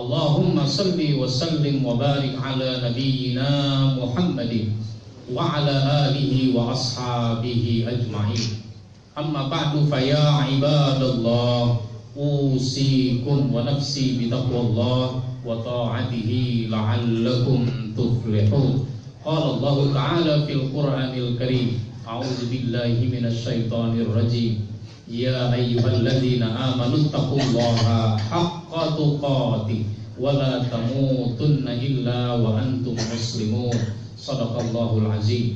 اللهم صل وسلم وبارك على نبينا محمد وعلى آله وأصحابه أجمعين. أما بعد فيا عباد الله أوصيكم ونفسي بتقوى الله وطاعته لعلكم تفلحون. قال الله تعالى في القرآن الكريم أعوذ بالله من الشيطان الرجيم. يا أيها الذين آمنوا اتقوا الله حق تقاته ولا تموتن إلا وأنتم مسلمون صدق الله العظيم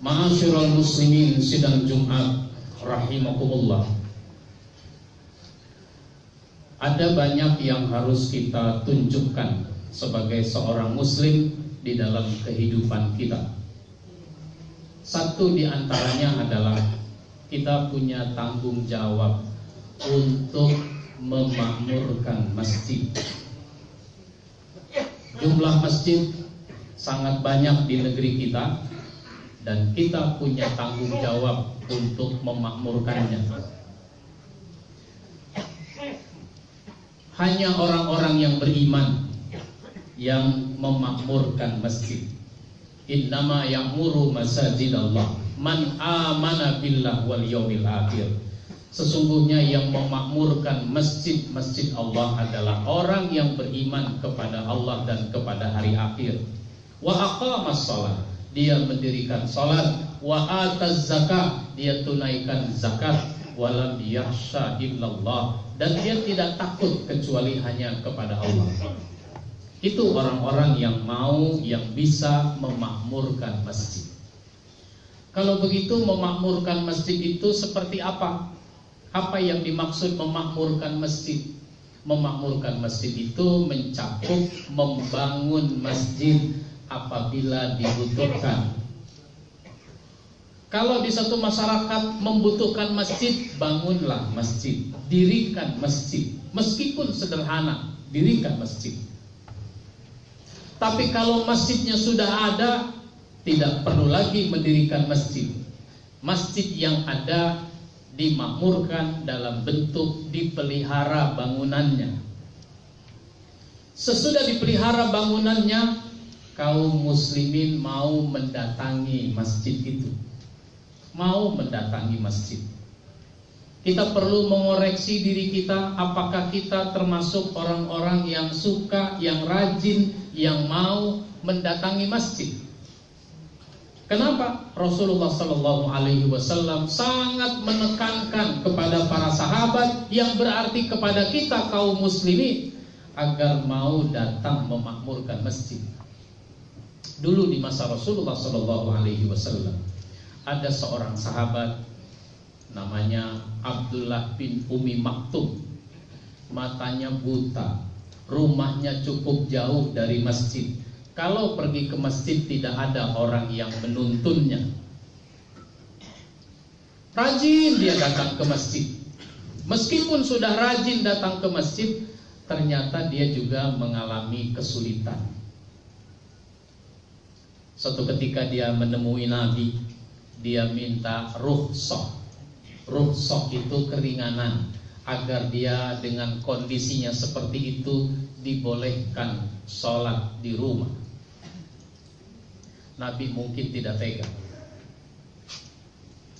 Ma'asyiral muslimin sidang Jumat rahimakumullah Ada banyak yang harus kita tunjukkan sebagai seorang muslim di dalam kehidupan kita Satu di antaranya adalah kita punya tanggung jawab untuk memakmurkan masjid. Jumlah masjid sangat banyak di negeri kita dan kita punya tanggung jawab untuk memakmurkannya. Hanya orang-orang yang beriman yang memakmurkan masjid. Innama ya'muru masajidallah man amana billah wal yaumil akhir. Sesungguhnya yang memakmurkan masjid-masjid Allah adalah orang yang beriman kepada Allah dan kepada hari akhir. Wa aqamas salat, dia mendirikan salat, wa ataz zakat, dia tunaikan zakat, walam yakhsha illallah dan dia tidak takut kecuali hanya kepada Allah. Itu orang-orang yang mau yang bisa memakmurkan masjid. Kalau begitu memakmurkan masjid itu seperti apa? Apa yang dimaksud memakmurkan masjid? Memakmurkan masjid itu mencakup membangun masjid apabila dibutuhkan. Kalau di satu masyarakat membutuhkan masjid, bangunlah masjid, dirikan masjid, meskipun sederhana, dirikan masjid. Tapi kalau masjidnya sudah ada, tidak perlu lagi mendirikan masjid. Masjid yang ada dimakmurkan dalam bentuk dipelihara bangunannya. Sesudah dipelihara bangunannya, kaum muslimin mau mendatangi masjid itu. Mau mendatangi masjid. Kita perlu mengoreksi diri kita apakah kita termasuk orang-orang yang suka, yang rajin, yang mau mendatangi masjid. Kenapa? Rasulullah Shallallahu Alaihi Wasallam sangat menekankan kepada para sahabat yang berarti kepada kita kaum muslimin agar mau datang memakmurkan masjid. Dulu di masa Rasulullah Shallallahu Alaihi Wasallam ada seorang sahabat namanya Abdullah bin Umi Maktum, matanya buta, rumahnya cukup jauh dari masjid kalau pergi ke masjid tidak ada orang yang menuntunnya. Rajin dia datang ke masjid. Meskipun sudah rajin datang ke masjid, ternyata dia juga mengalami kesulitan. Suatu ketika dia menemui Nabi, dia minta ruhsah. Ruhsah itu keringanan agar dia dengan kondisinya seperti itu dibolehkan sholat di rumah. Nabi mungkin tidak tega.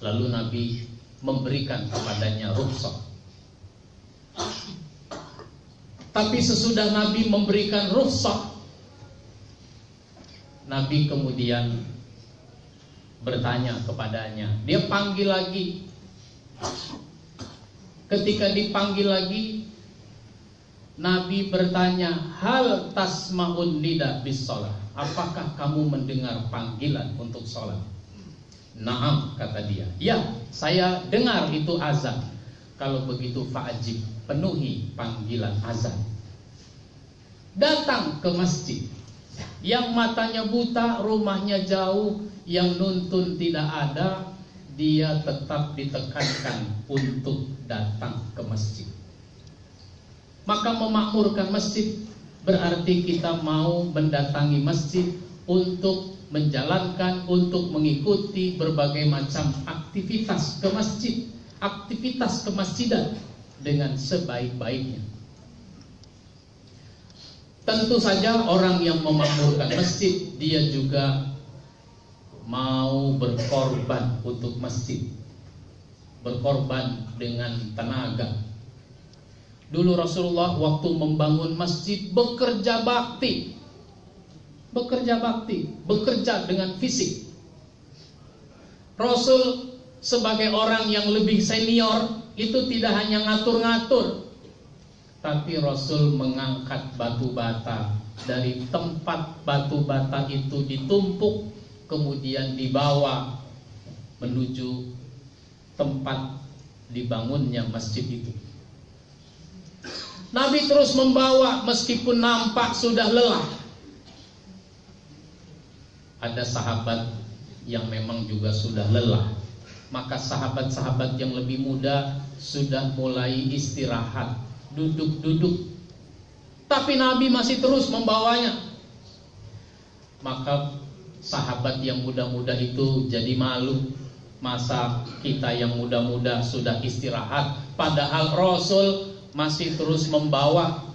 Lalu Nabi memberikan kepadanya rukhsah. Tapi sesudah Nabi memberikan rukhsah, Nabi kemudian bertanya kepadanya. Dia panggil lagi. Ketika dipanggil lagi, Nabi bertanya, "Hal tasmaun nida bis sholat?" Apakah kamu mendengar panggilan untuk sholat? Naam kata dia. Ya, saya dengar itu azan. Kalau begitu fa'ajib, penuhi panggilan azan. datang ke masjid. Yang matanya buta, rumahnya jauh, yang nuntun tidak ada, dia tetap ditekankan untuk datang ke masjid. Maka memakmurkan masjid berarti kita mau mendatangi masjid untuk menjalankan, untuk mengikuti berbagai macam aktivitas ke masjid, aktivitas kemasjidan dengan sebaik-baiknya. Tentu saja orang yang memakmurkan masjid dia juga mau berkorban untuk masjid. Berkorban dengan tenaga. Dulu Rasulullah waktu membangun masjid bekerja bakti. Bekerja bakti, bekerja dengan fisik. Rasul sebagai orang yang lebih senior itu tidak hanya ngatur-ngatur, tapi Rasul mengangkat batu bata dari tempat batu bata itu ditumpuk kemudian dibawa menuju tempat dibangunnya masjid itu. Nabi terus membawa meskipun nampak sudah lelah. Ada sahabat yang memang juga sudah lelah. Maka sahabat-sahabat yang lebih muda sudah mulai istirahat duduk-duduk. Tapi Nabi masih terus membawanya. Maka sahabat yang muda-muda itu jadi malu. Masa kita yang muda-muda sudah istirahat, padahal Rasul masih terus membawa.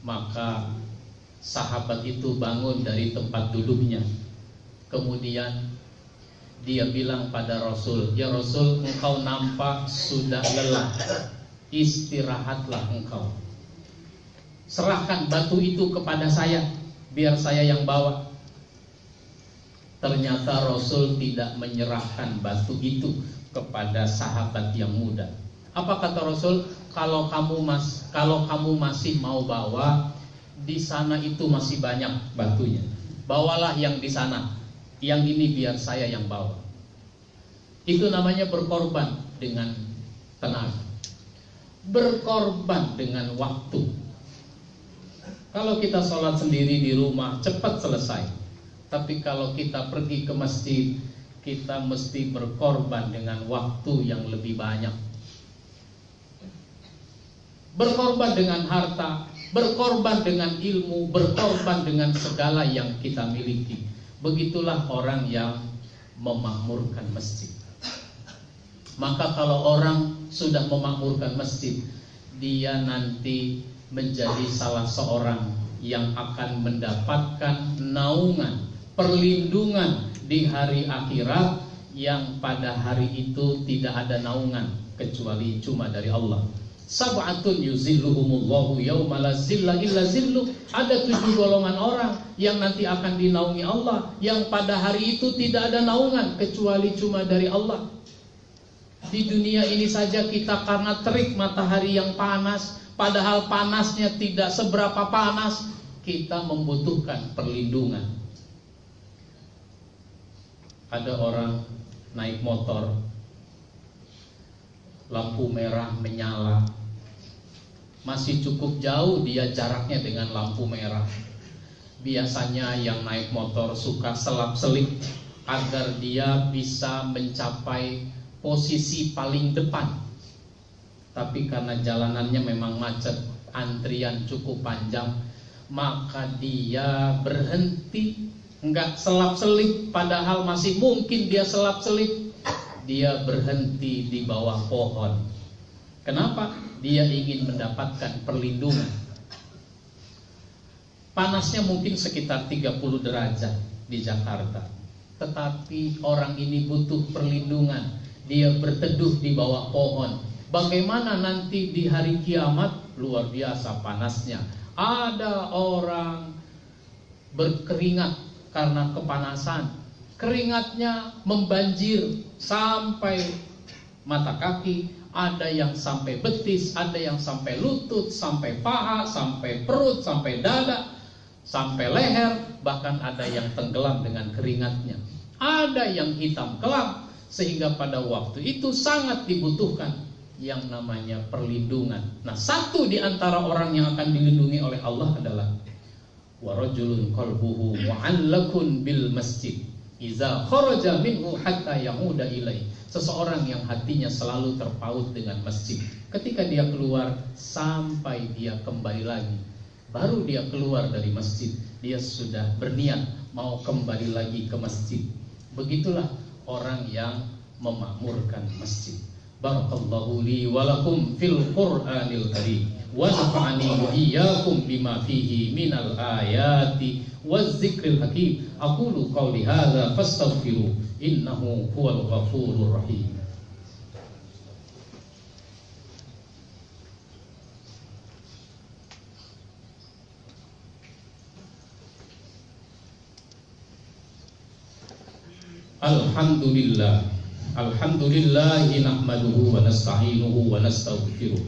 Maka sahabat itu bangun dari tempat duduknya. Kemudian dia bilang pada Rasul, "Ya Rasul, engkau nampak sudah lelah istirahatlah engkau. Serahkan batu itu kepada saya, biar saya yang bawa. Ternyata Rasul tidak menyerahkan batu itu kepada sahabat yang muda. Apa kata Rasul? Kalau kamu mas, kalau kamu masih mau bawa, di sana itu masih banyak batunya. Bawalah yang di sana. Yang ini biar saya yang bawa. Itu namanya berkorban dengan tenaga berkorban dengan waktu. Kalau kita sholat sendiri di rumah cepat selesai. Tapi kalau kita pergi ke masjid, kita mesti berkorban dengan waktu yang lebih banyak. Berkorban dengan harta, berkorban dengan ilmu, berkorban dengan segala yang kita miliki. Begitulah orang yang memakmurkan masjid. Maka kalau orang sudah memakmurkan masjid, dia nanti menjadi salah seorang yang akan mendapatkan naungan, perlindungan di hari akhirat yang pada hari itu tidak ada naungan kecuali cuma dari Allah. Sab'atun yuzilluhumullahu yawma la zilla illa zillu. Ada tujuh golongan orang yang nanti akan dinaungi Allah yang pada hari itu tidak ada naungan kecuali cuma dari Allah. Di dunia ini saja kita karena terik matahari yang panas, padahal panasnya tidak seberapa panas, kita membutuhkan perlindungan. Ada orang naik motor, lampu merah menyala, masih cukup jauh dia jaraknya dengan lampu merah. Biasanya yang naik motor suka selap-selip agar dia bisa mencapai posisi paling depan. Tapi karena jalanannya memang macet, antrian cukup panjang, maka dia berhenti, enggak selap-selip padahal masih mungkin dia selap-selip. Dia berhenti di bawah pohon. Kenapa? Dia ingin mendapatkan perlindungan. Panasnya mungkin sekitar 30 derajat di Jakarta. Tetapi orang ini butuh perlindungan dia berteduh di bawah pohon. Bagaimana nanti di hari kiamat luar biasa panasnya. Ada orang berkeringat karena kepanasan. Keringatnya membanjir sampai mata kaki, ada yang sampai betis, ada yang sampai lutut, sampai paha, sampai perut, sampai dada, sampai leher, bahkan ada yang tenggelam dengan keringatnya. Ada yang hitam kelam, sehingga pada waktu itu sangat dibutuhkan yang namanya perlindungan. Nah, satu di antara orang yang akan dilindungi oleh Allah adalah warajulun qalbuhu mu'allakun bil masjid iza kharaja minhu hatta yamuda ilai. Seseorang yang hatinya selalu terpaut dengan masjid. Ketika dia keluar sampai dia kembali lagi. Baru dia keluar dari masjid, dia sudah berniat mau kembali lagi ke masjid. Begitulah orang yang memakmurkan masjid. Barakallahu li walakum fil Qur'anil Karim ونفعني وإياكم بما فيه من الآيات والذكر الحكيم أقول قولي هذا فاستغفروا إنه هو الغفور الرحيم. الحمد لله. الحمد لله نحمده ونستعينه ونستغفره.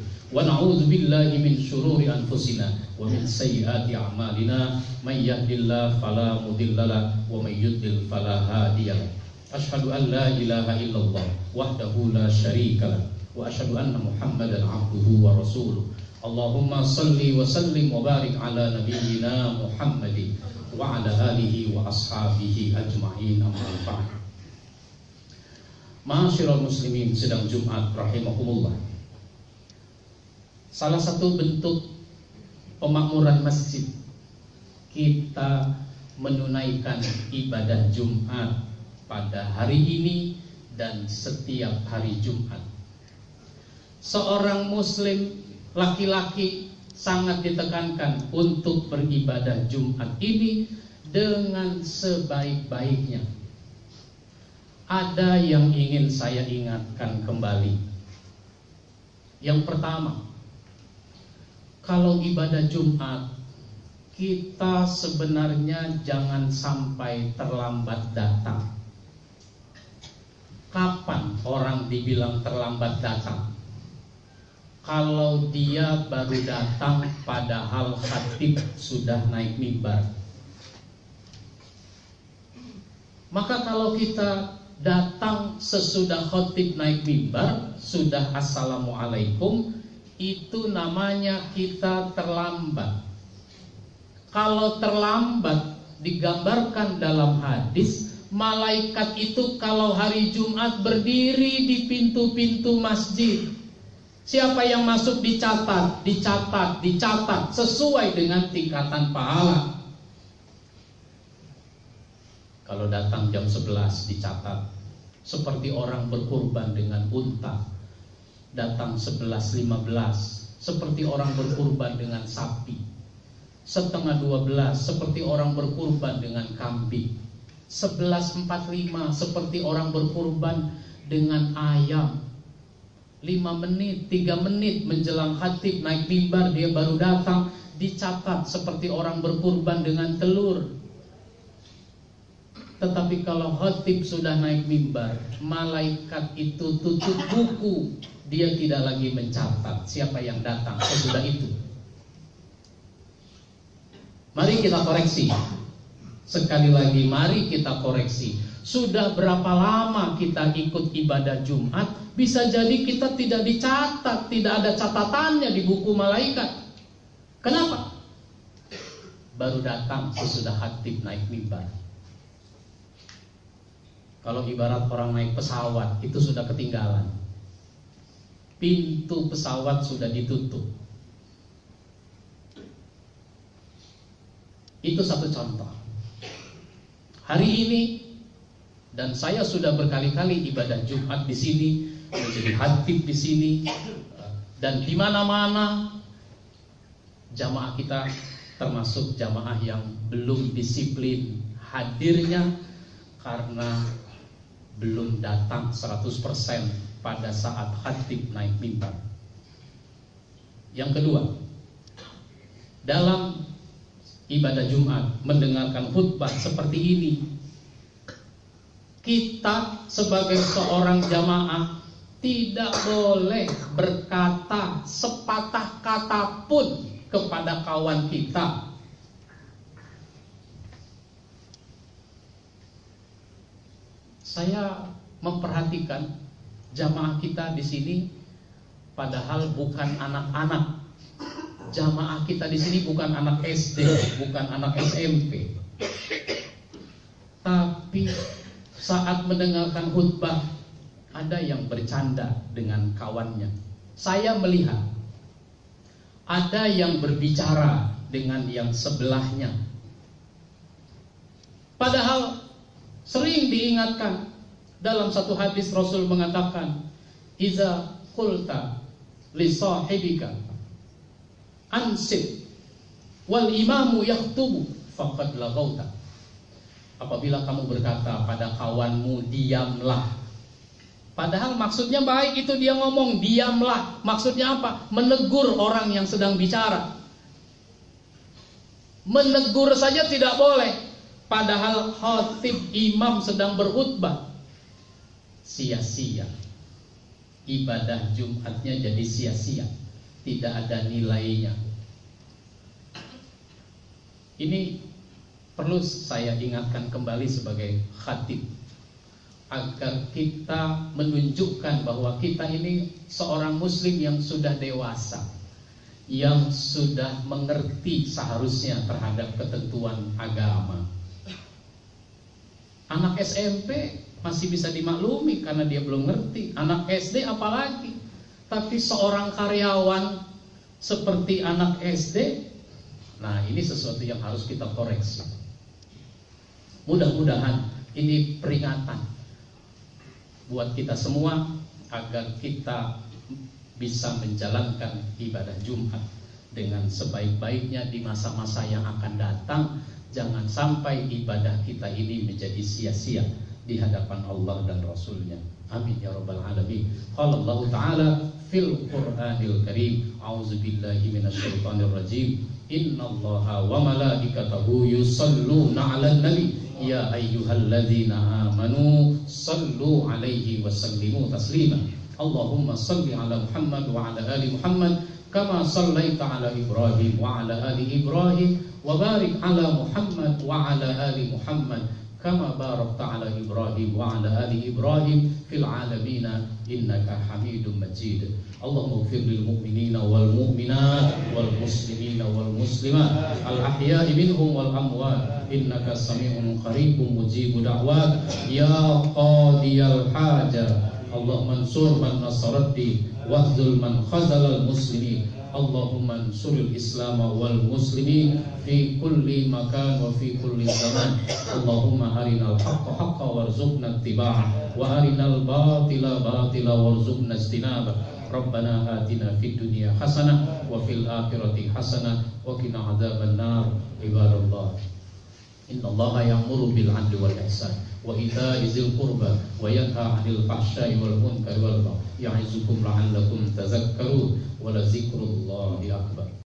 Shururi anfusina wa min sayyiati a'malina. May yahdihillahu fala mudhillalah wa may yudlil fala hadiyalah Ashhadu an la ilaha illallah wahdahu la syarikalah wa ashhadu anna Muhammadan 'abduhu wa rasuluh. Allahumma salli wa sallim wa barik ala nabiyyina Muhammadin wa ala alihi wa ashabihi ajma'in amma ba'd Masyarul muslimin sedang Jumat rahimahumullah. Salah satu bentuk pemakmuran masjid kita menunaikan ibadah Jumat pada hari ini dan setiap hari Jumat. Seorang muslim laki-laki sangat ditekankan untuk beribadah Jumat ini dengan sebaik-baiknya ada yang ingin saya ingatkan kembali. Yang pertama, kalau ibadah Jumat, kita sebenarnya jangan sampai terlambat datang. Kapan orang dibilang terlambat datang? Kalau dia baru datang padahal khatib sudah naik mimbar. Maka kalau kita datang sesudah khotib naik mimbar, sudah assalamualaikum, itu namanya kita terlambat. Kalau terlambat digambarkan dalam hadis, malaikat itu kalau hari Jumat berdiri di pintu-pintu masjid. Siapa yang masuk dicatat, dicatat, dicatat sesuai dengan tingkatan pahala. Kalau datang jam 11 dicatat Seperti orang berkurban dengan unta Datang 11.15 Seperti orang berkurban dengan sapi. Setengah 12 Seperti orang berkurban dengan kambing. 11.45 Seperti orang berkurban dengan ayam. 5 menit, 3 menit menjelang khatib naik mimbar dia baru datang dicatat seperti orang berkurban dengan telur. Tetapi kalau khotib sudah naik mimbar, malaikat itu tutup buku, dia tidak lagi mencatat siapa yang datang sesudah itu. Mari kita koreksi. Sekali lagi mari kita koreksi. Sudah berapa lama kita ikut ibadah Jumat, bisa jadi kita tidak dicatat, tidak ada catatannya di buku malaikat. Kenapa? Baru datang sesudah khatib naik mimbar. Kalau ibarat orang naik pesawat itu sudah ketinggalan. Pintu pesawat sudah ditutup. Itu satu contoh. Hari ini dan saya sudah berkali-kali ibadah Jumat di sini, menjadi hatib di sini dan di mana-mana jamaah kita termasuk jamaah yang belum disiplin hadirnya karena belum datang 100% pada saat khatib naik mimbar. Yang kedua, dalam ibadah Jumat mendengarkan khutbah seperti ini, kita sebagai seorang jamaah tidak boleh berkata sepatah kata pun kepada kawan kita saya memperhatikan jamaah kita di sini padahal bukan anak-anak. Jamaah kita di sini bukan anak SD, bukan anak SMP. Tapi saat mendengarkan khutbah ada yang bercanda dengan kawannya. Saya melihat ada yang berbicara dengan yang sebelahnya. Padahal sering diingatkan dalam satu hadis Rasul mengatakan, "Iza qulta li sahibika ansib wal imamu yaktubu faqad laghauta." Apabila kamu berkata pada kawanmu diamlah Padahal maksudnya baik itu dia ngomong diamlah. Maksudnya apa? Menegur orang yang sedang bicara. Menegur saja tidak boleh. Padahal khatib imam sedang berkhutbah. Sia-sia. Ibadah Jumatnya jadi sia-sia. Tidak ada nilainya. Ini perlu saya ingatkan kembali sebagai khatib agar kita menunjukkan bahwa kita ini seorang muslim yang sudah dewasa yang sudah mengerti seharusnya terhadap ketentuan agama anak SMP masih bisa dimaklumi karena dia belum ngerti. Anak SD apalagi. Tapi seorang karyawan seperti anak SD nah ini sesuatu yang harus kita koreksi. Mudah-mudahan ini peringatan buat kita semua agar kita bisa menjalankan ibadah Jumat dengan sebaik-baiknya di masa-masa yang akan datang. Jangan sampai ibadah kita ini menjadi sia-sia di hadapan Allah dan Rasulnya. Amin ya rabbal alamin. Qala Allah Ta'ala fil Qur'anil Karim, a'udzu billahi minasyaitonir rajim. Innallaha wa malaikatahu yusalluna 'alan nabi. Ya ayyuhalladzina amanu sallu 'alaihi wa sallimu taslima. Allahumma salli 'ala Muhammad wa 'ala ali Muhammad kama sallaita 'ala Ibrahim wa 'ala ali Ibrahim wa barik 'ala Muhammad wa 'ala ali Muhammad كما باركت على إبراهيم وعلى آل إبراهيم في العالمين إنك حميد مجيد. اللهم اغفر للمؤمنين والمؤمنات والمسلمين والمسلمات الأحياء منهم والأموات. إنك سميع قريب مجيب دعوات يا قاضي الحاجة اللهم انصر من نصر الدين واخذل من خذل المسلمين. اللهم انصر الإسلام والمسلمين في كل مكان وفي كل زمان اللهم أرنا الحق حقا وارزقنا اتباعه وأرنا الباطل باطلا وارزقنا اجتنابه ربنا آتنا في الدنيا حسنة وفي الآخرة حسنة وقنا عذاب النار عباد الله إن الله يأمر بالعدل والإحسان وإيتاء ذي القربى وينهى عن الفحشاء والمنكر والبغي يعظكم لعلكم تذكرون ولذكر الله أكبر.